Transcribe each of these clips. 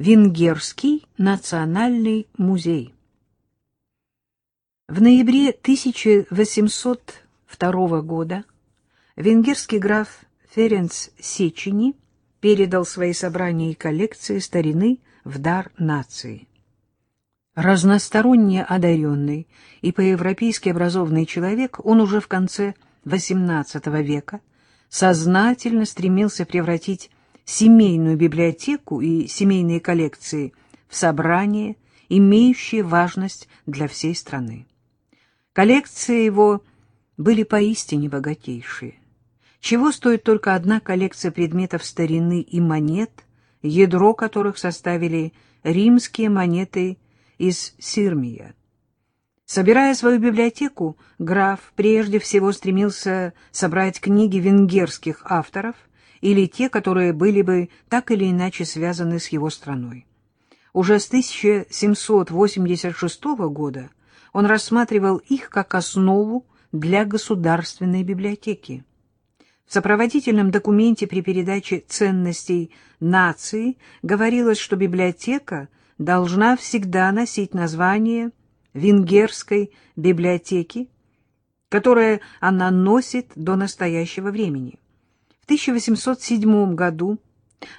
Венгерский национальный музей. В ноябре 1802 года венгерский граф Ференц Сечени передал свои собрания и коллекции старины в дар нации. Разносторонне одаренный и по-европейски образованный человек, он уже в конце XVIII века сознательно стремился превратить семейную библиотеку и семейные коллекции в собрание, имеющие важность для всей страны. Коллекции его были поистине богатейшие. Чего стоит только одна коллекция предметов старины и монет, ядро которых составили римские монеты из Сирмия. Собирая свою библиотеку, граф прежде всего стремился собрать книги венгерских авторов – или те, которые были бы так или иначе связаны с его страной. Уже с 1786 года он рассматривал их как основу для государственной библиотеки. В сопроводительном документе при передаче ценностей нации говорилось, что библиотека должна всегда носить название Венгерской библиотеки, которое она носит до настоящего времени. 1807 году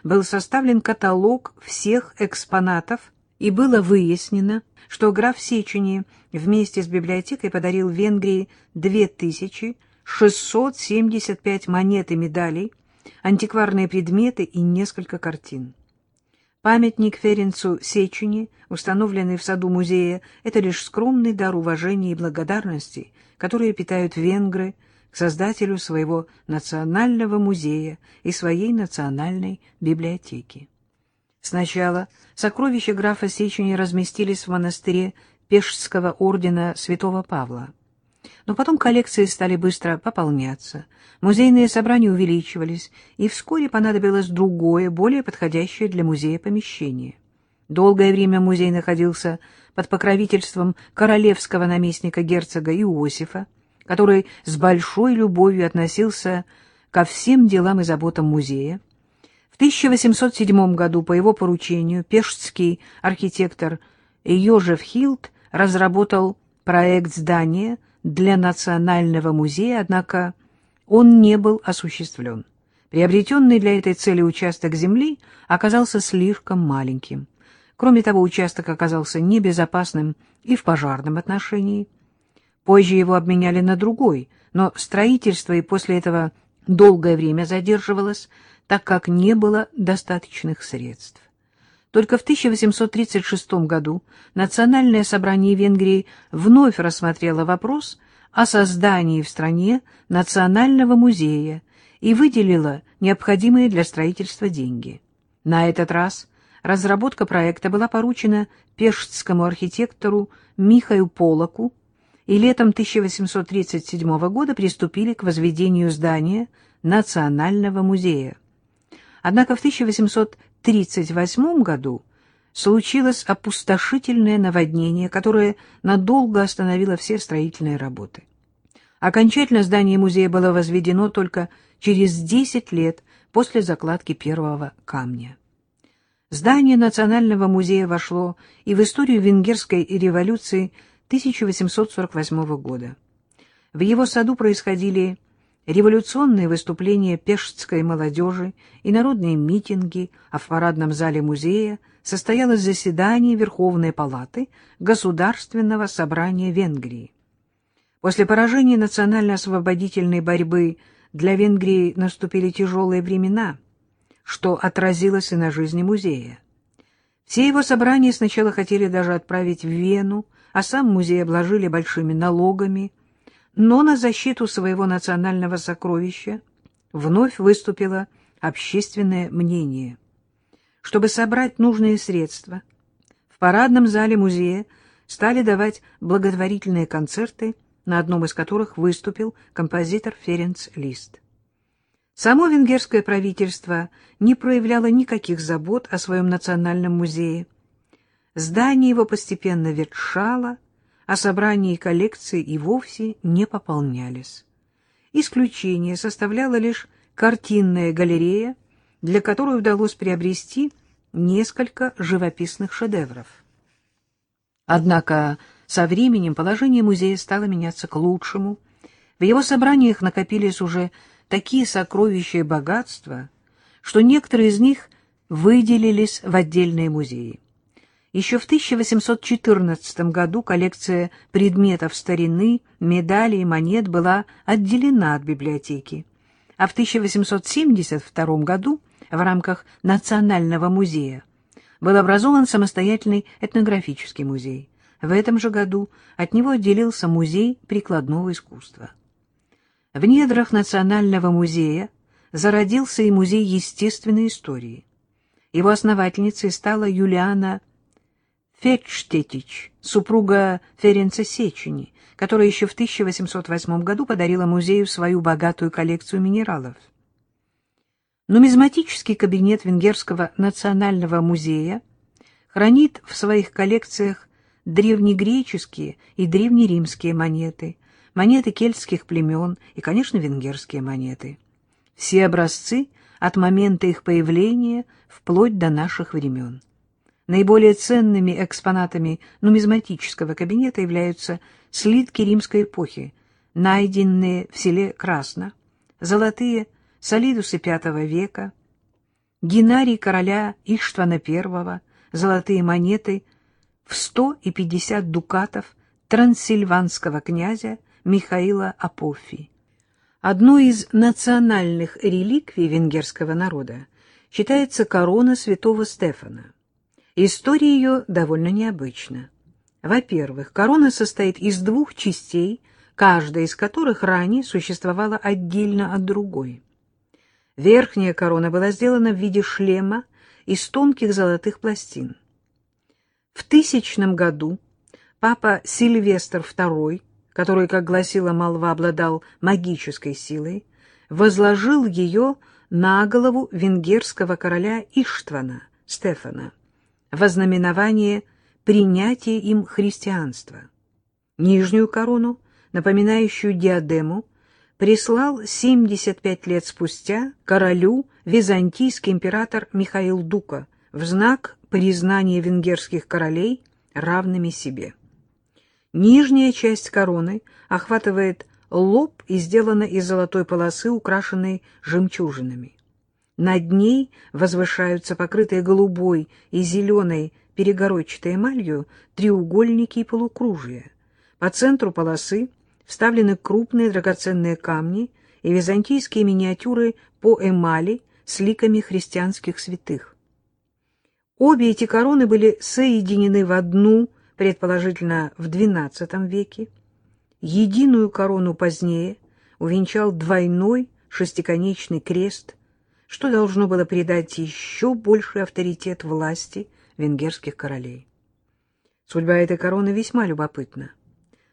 был составлен каталог всех экспонатов, и было выяснено, что граф Сечени вместе с библиотекой подарил Венгрии 2675 монет и медалей, антикварные предметы и несколько картин. Памятник Ференцу Сечени, установленный в саду музея, это лишь скромный дар уважения и благодарности, которые питают венгры создателю своего национального музея и своей национальной библиотеки. Сначала сокровища графа Сечени разместились в монастыре Пешского ордена святого Павла. Но потом коллекции стали быстро пополняться, музейные собрания увеличивались, и вскоре понадобилось другое, более подходящее для музея помещение. Долгое время музей находился под покровительством королевского наместника герцога Иосифа, который с большой любовью относился ко всем делам и заботам музея. В 1807 году по его поручению пештский архитектор Йожеф Хилд разработал проект здания для Национального музея, однако он не был осуществлен. Приобретенный для этой цели участок земли оказался слишком маленьким. Кроме того, участок оказался небезопасным и в пожарном отношении – Позже его обменяли на другой, но строительство и после этого долгое время задерживалось, так как не было достаточных средств. Только в 1836 году Национальное собрание Венгрии вновь рассмотрело вопрос о создании в стране Национального музея и выделило необходимые для строительства деньги. На этот раз разработка проекта была поручена пештскому архитектору Михаю Полоку, и летом 1837 года приступили к возведению здания Национального музея. Однако в 1838 году случилось опустошительное наводнение, которое надолго остановило все строительные работы. Окончательно здание музея было возведено только через 10 лет после закладки первого камня. Здание Национального музея вошло и в историю венгерской революции 1848 года. В его саду происходили революционные выступления пештской молодежи и народные митинги, а в парадном зале музея состоялось заседание Верховной Палаты Государственного собрания Венгрии. После поражения национально-освободительной борьбы для Венгрии наступили тяжелые времена, что отразилось и на жизни музея. Все его собрания сначала хотели даже отправить в Вену, а сам музей обложили большими налогами, но на защиту своего национального сокровища вновь выступило общественное мнение. Чтобы собрать нужные средства, в парадном зале музея стали давать благотворительные концерты, на одном из которых выступил композитор Ференц Лист. Само венгерское правительство не проявляло никаких забот о своем национальном музее, Здание его постепенно ветшало, а собрания и коллекции и вовсе не пополнялись. Исключение составляла лишь картинная галерея, для которой удалось приобрести несколько живописных шедевров. Однако со временем положение музея стало меняться к лучшему. В его собраниях накопились уже такие сокровища и богатства, что некоторые из них выделились в отдельные музеи. Еще в 1814 году коллекция предметов старины, медалей и монет была отделена от библиотеки, а в 1872 году в рамках Национального музея был образован самостоятельный этнографический музей. В этом же году от него отделился музей прикладного искусства. В недрах Национального музея зародился и музей естественной истории. Его основательницей стала Юлиана Фетштетич, супруга Ференца Сечени, которая еще в 1808 году подарила музею свою богатую коллекцию минералов. Нумизматический кабинет Венгерского национального музея хранит в своих коллекциях древнегреческие и древнеримские монеты, монеты кельтских племен и, конечно, венгерские монеты. Все образцы от момента их появления вплоть до наших времен. Наиболее ценными экспонатами нумизматического кабинета являются слитки римской эпохи, найденные в селе Красно, золотые солидусы V века, динарий короля Иштвана I, золотые монеты в 100 и 50 дукатов трансильванского князя Михаила Апофи. Одной из национальных реликвий венгерского народа считается корона святого Стефана. История ее довольно необычна. Во-первых, корона состоит из двух частей, каждая из которых ранее существовала отдельно от другой. Верхняя корона была сделана в виде шлема из тонких золотых пластин. В тысячном году папа Сильвестр II, который, как гласила молва, обладал магической силой, возложил ее на голову венгерского короля Иштвана, Стефана, во знаменование принятия им христианства. Нижнюю корону, напоминающую диадему, прислал 75 лет спустя королю византийский император Михаил Дука в знак признания венгерских королей равными себе. Нижняя часть короны охватывает лоб и сделана из золотой полосы, украшенной жемчужинами. Над ней возвышаются покрытые голубой и зеленой перегородчатой эмалью треугольники и полукружия. По центру полосы вставлены крупные драгоценные камни и византийские миниатюры по эмали с ликами христианских святых. Обе эти короны были соединены в одну, предположительно, в XII веке. Единую корону позднее увенчал двойной шестиконечный крест, что должно было придать еще больший авторитет власти венгерских королей. Судьба этой короны весьма любопытна.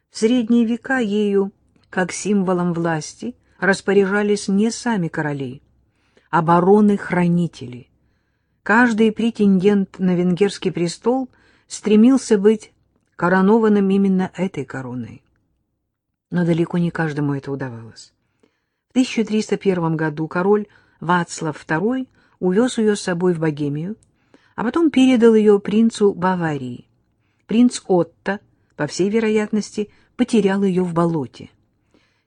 В средние века ею, как символом власти, распоряжались не сами короли, а бароны-хранители. Каждый претендент на венгерский престол стремился быть коронованным именно этой короной. Но далеко не каждому это удавалось. В 1301 году король Вацлав II увез ее с собой в Богемию, а потом передал ее принцу Баварии. Принц Отто по всей вероятности, потерял ее в болоте.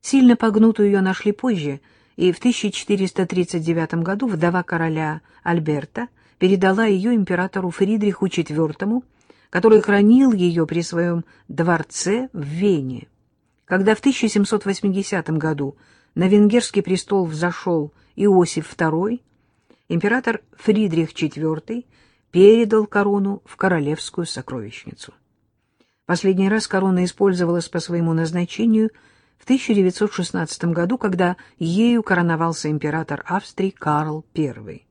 Сильно погнутую ее нашли позже, и в 1439 году вдова короля Альберта передала ее императору Фридриху IV, который хранил ее при своем дворце в Вене. Когда в 1780 году на венгерский престол взошел Иосиф II, император Фридрих IV передал корону в королевскую сокровищницу. Последний раз корона использовалась по своему назначению в 1916 году, когда ею короновался император Австрии Карл I.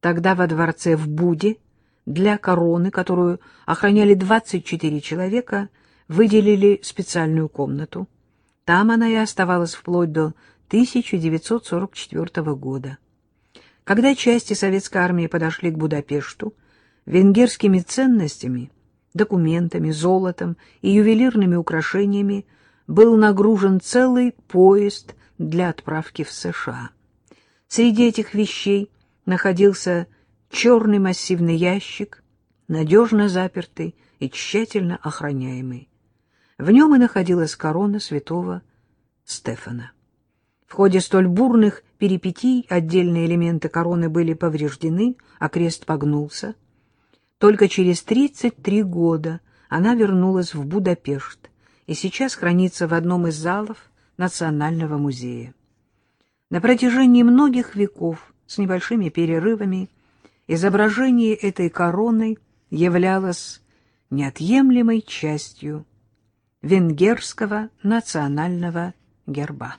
Тогда во дворце в Буде для короны, которую охраняли 24 человека, выделили специальную комнату. Там она и оставалась вплоть до 1944 года. Когда части советской армии подошли к Будапешту, венгерскими ценностями – документами, золотом и ювелирными украшениями был нагружен целый поезд для отправки в США. Среди этих вещей находился черный массивный ящик, надежно запертый и тщательно охраняемый. В нем и находилась корона святого Стефана. В ходе столь бурных перипетий отдельные элементы короны были повреждены, а крест погнулся. Только через 33 года она вернулась в Будапешт и сейчас хранится в одном из залов Национального музея. На протяжении многих веков с небольшими перерывами изображение этой короны являлось неотъемлемой частью венгерского национального герба.